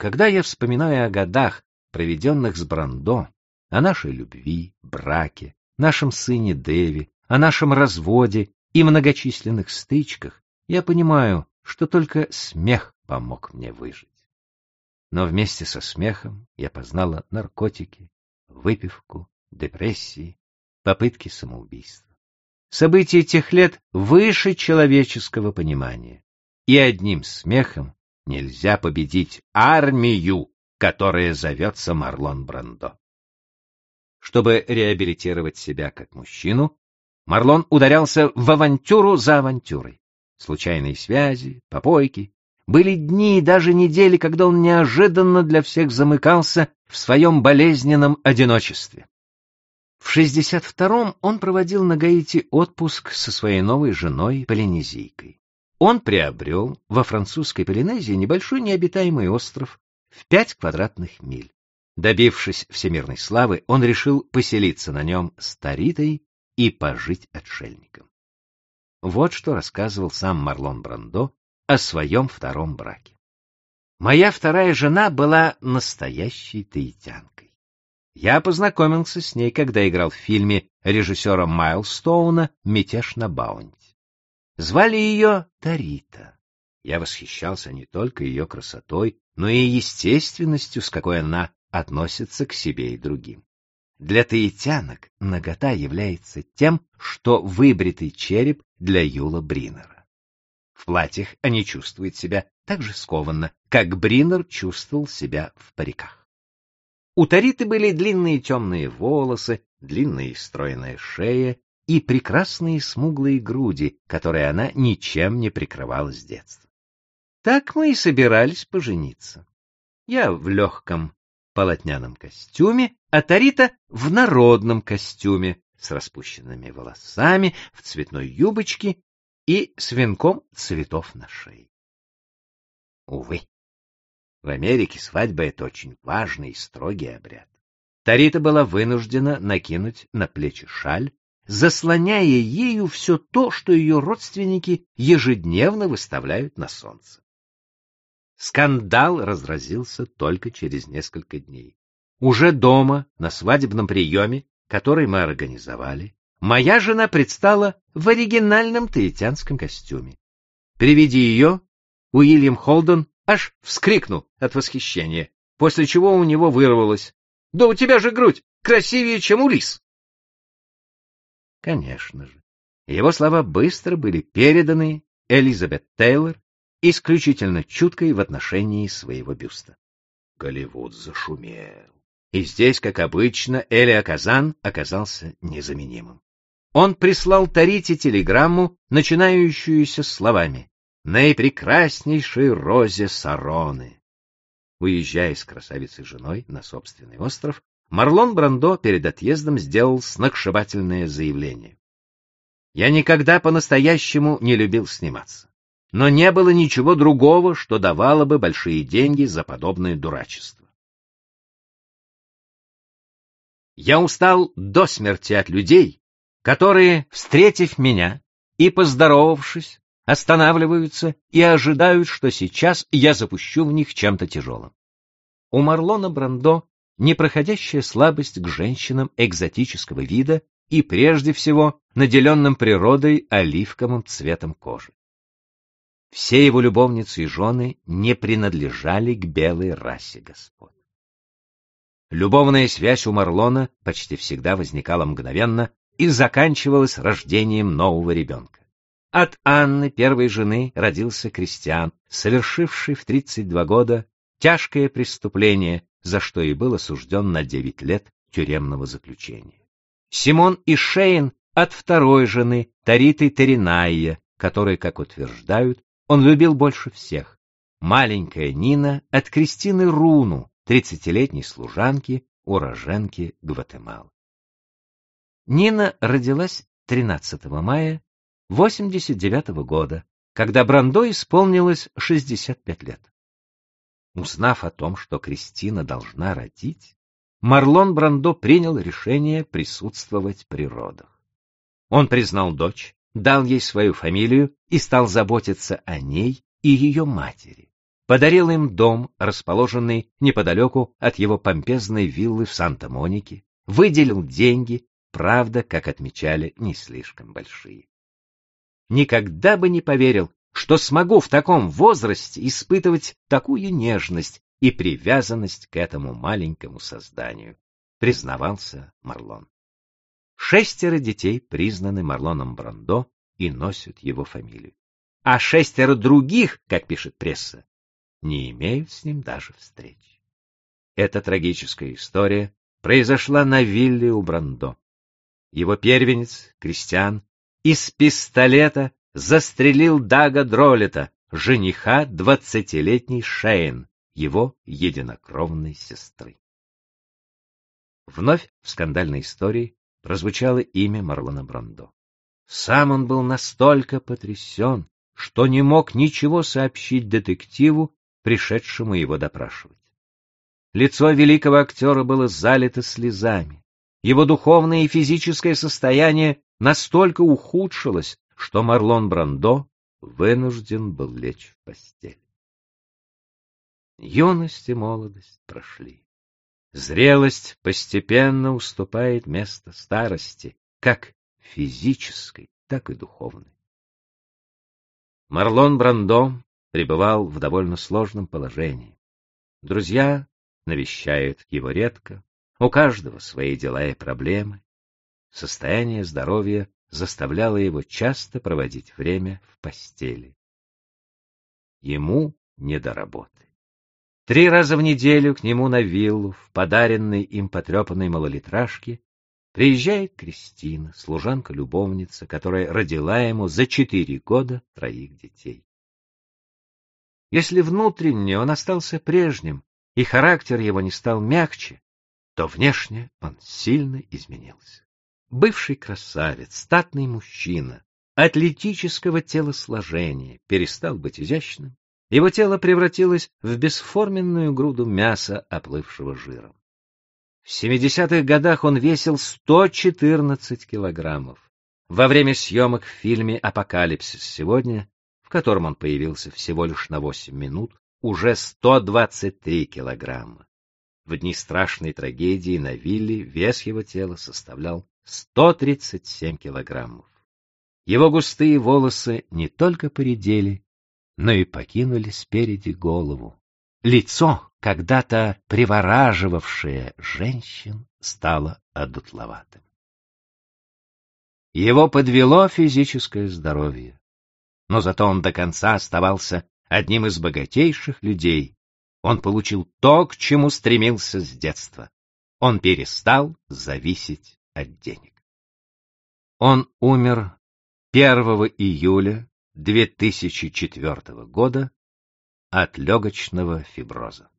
Когда я вспоминаю о годах, проведенных с Брандо, о нашей любви, браке, нашем сыне Дэви, о нашем разводе и многочисленных стычках, я понимаю, что только смех помог мне выжить. Но вместе со смехом я познала наркотики, выпивку, депрессии, попытки самоубийства. События тех лет выше человеческого понимания, и одним смехом нельзя победить армию, которая зовется Марлон Брандо. Чтобы реабилитировать себя как мужчину, Марлон ударялся в авантюру за авантюрой. Случайные связи, попойки. Были дни и даже недели, когда он неожиданно для всех замыкался в своем болезненном одиночестве. В 62-м он проводил на Гаити отпуск со своей новой женой Полинезийкой. Он приобрел во французской Полинезии небольшой необитаемый остров в пять квадратных миль. Добившись всемирной славы, он решил поселиться на нем старитой и пожить отшельником. Вот что рассказывал сам Марлон Брандо о своем втором браке. Моя вторая жена была настоящей таитянкой. Я познакомился с ней, когда играл в фильме режиссера Майлстоуна «Мятеж на Баунти». Звали ее Тарита. Я восхищался не только ее красотой, но и естественностью, с какой она относится к себе и другим. Для таитянок нагота является тем, что выбритый череп для Юла Бринера. В платьях они чувствуют себя так же скованно, как Бринер чувствовал себя в париках. У Тариты были длинные темные волосы, длинная стройная шея и прекрасные смуглые груди, которые она ничем не прикрывала с детства. Так мы и собирались пожениться. Я в легком полотняном костюме, а Тарита в народном костюме с распущенными волосами, в цветной юбочке и с венком цветов на шее. Увы, в Америке свадьба — это очень важный и строгий обряд. Тарита была вынуждена накинуть на плечи шаль, заслоняя ею все то, что ее родственники ежедневно выставляют на солнце. Скандал разразился только через несколько дней. Уже дома, на свадебном приеме, который мы организовали, моя жена предстала в оригинальном таитянском костюме. При виде ее Уильям Холден аж вскрикнул от восхищения, после чего у него вырвалось «Да у тебя же грудь красивее, чем у лис!» Конечно же, его слова быстро были переданы Элизабет Тейлор, исключительно чуткой в отношении своего бюста. Голливуд зашумел. И здесь, как обычно, Элиа Казан оказался незаменимым. Он прислал Тарите телеграмму, начинающуюся словами «Наипрекраснейшей розе Сароны». Уезжая с красавицей женой на собственный остров, Марлон Брандо перед отъездом сделал сногсшибательное заявление. «Я никогда по-настоящему не любил сниматься но не было ничего другого, что давало бы большие деньги за подобное дурачество. Я устал до смерти от людей, которые, встретив меня и поздоровавшись, останавливаются и ожидают, что сейчас я запущу в них чем-то тяжелым. У Марлона Брандо непроходящая слабость к женщинам экзотического вида и прежде всего наделенным природой оливковым цветом кожи. Все его любовницы и жены не принадлежали к белой расе господ. Любовная связь у Марлона почти всегда возникала мгновенно и заканчивалась рождением нового ребенка. От Анны, первой жены, родился Кристиан, совершивший в 32 года тяжкое преступление, за что и был осужден на 9 лет тюремного заключения. Симон и Шейн от второй жены, Тариты Теринайя, которой, как утверждают, он любил больше всех. Маленькая Нина от Кристины Руну, тридцатилетней служанки, уроженки Гватемалы. Нина родилась 13 мая 89 -го года, когда Брандо исполнилось 65 лет. Узнав о том, что Кристина должна родить, Марлон Брандо принял решение присутствовать при родах. Он признал дочь, дал ей свою фамилию и стал заботиться о ней и ее матери. подарил им дом, расположенный неподалеку от его помпезной виллы в Санта-Монике, выделил деньги, правда, как отмечали, не слишком большие. Никогда бы не поверил, что смогу в таком возрасте испытывать такую нежность и привязанность к этому маленькому созданию, признавался Марлон. Шестеро детей признаны Марлоном Брандо и носят его фамилию. А шестеро других, как пишет пресса, не имеют с ним даже встреч. Эта трагическая история произошла на вилле у Брандо. Его первенец, Кристиан, из пистолета застрелил Дага Дролета, жениха двадцатилетней Шейн, его единокровной сестры. Вновь в скандальной истории прозвучало имя Марлона Брандо. Сам он был настолько потрясен, что не мог ничего сообщить детективу, пришедшему его допрашивать. Лицо великого актера было залито слезами. Его духовное и физическое состояние настолько ухудшилось, что Марлон Брандо вынужден был лечь в постель. Юность и молодость прошли. Зрелость постепенно уступает место старости, как физической, так и духовной. Марлон Брандо пребывал в довольно сложном положении. Друзья навещают его редко, у каждого свои дела и проблемы. Состояние здоровья заставляло его часто проводить время в постели. Ему не до работы. Три раза в неделю к нему на виллу, в подаренной им потрепанной малолитражке, приезжает Кристина, служанка-любовница, которая родила ему за четыре года троих детей. Если внутренне он остался прежним, и характер его не стал мягче, то внешне он сильно изменился. Бывший красавец, статный мужчина, атлетического телосложения, перестал быть изящным. Его тело превратилось в бесформенную груду мяса, оплывшего жиром. В 70-х годах он весил 114 килограммов. Во время съемок в фильме «Апокалипсис сегодня», в котором он появился всего лишь на 8 минут, уже 123 килограмма. В дни страшной трагедии на вилле вес его тела составлял 137 килограммов. Его густые волосы не только поредели, но и покинули спереди голову. Лицо, когда-то привораживавшее женщин, стало одутловатым. Его подвело физическое здоровье, но зато он до конца оставался одним из богатейших людей. Он получил то, к чему стремился с детства. Он перестал зависеть от денег. Он умер 1 июля 2004 года от легочного фиброза.